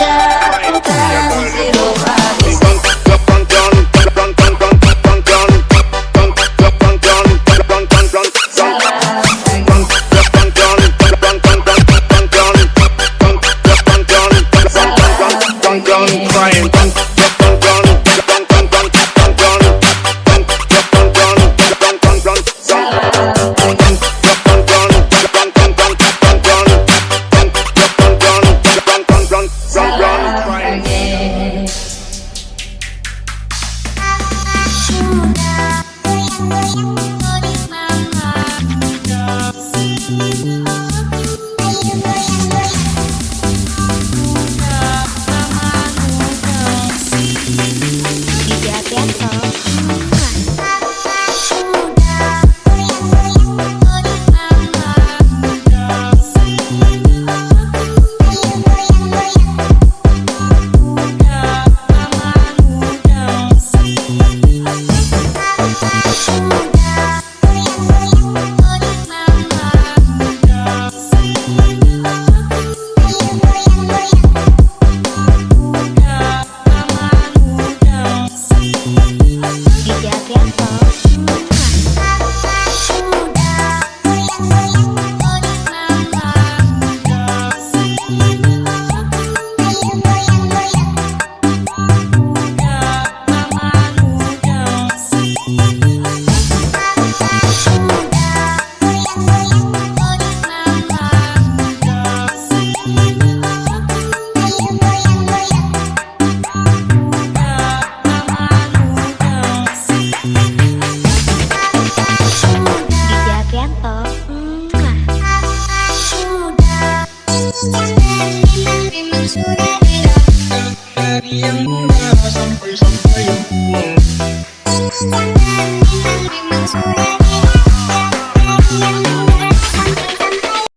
deixar, o cara não virou mais. Bye. love. Muda sampai sampai yang tua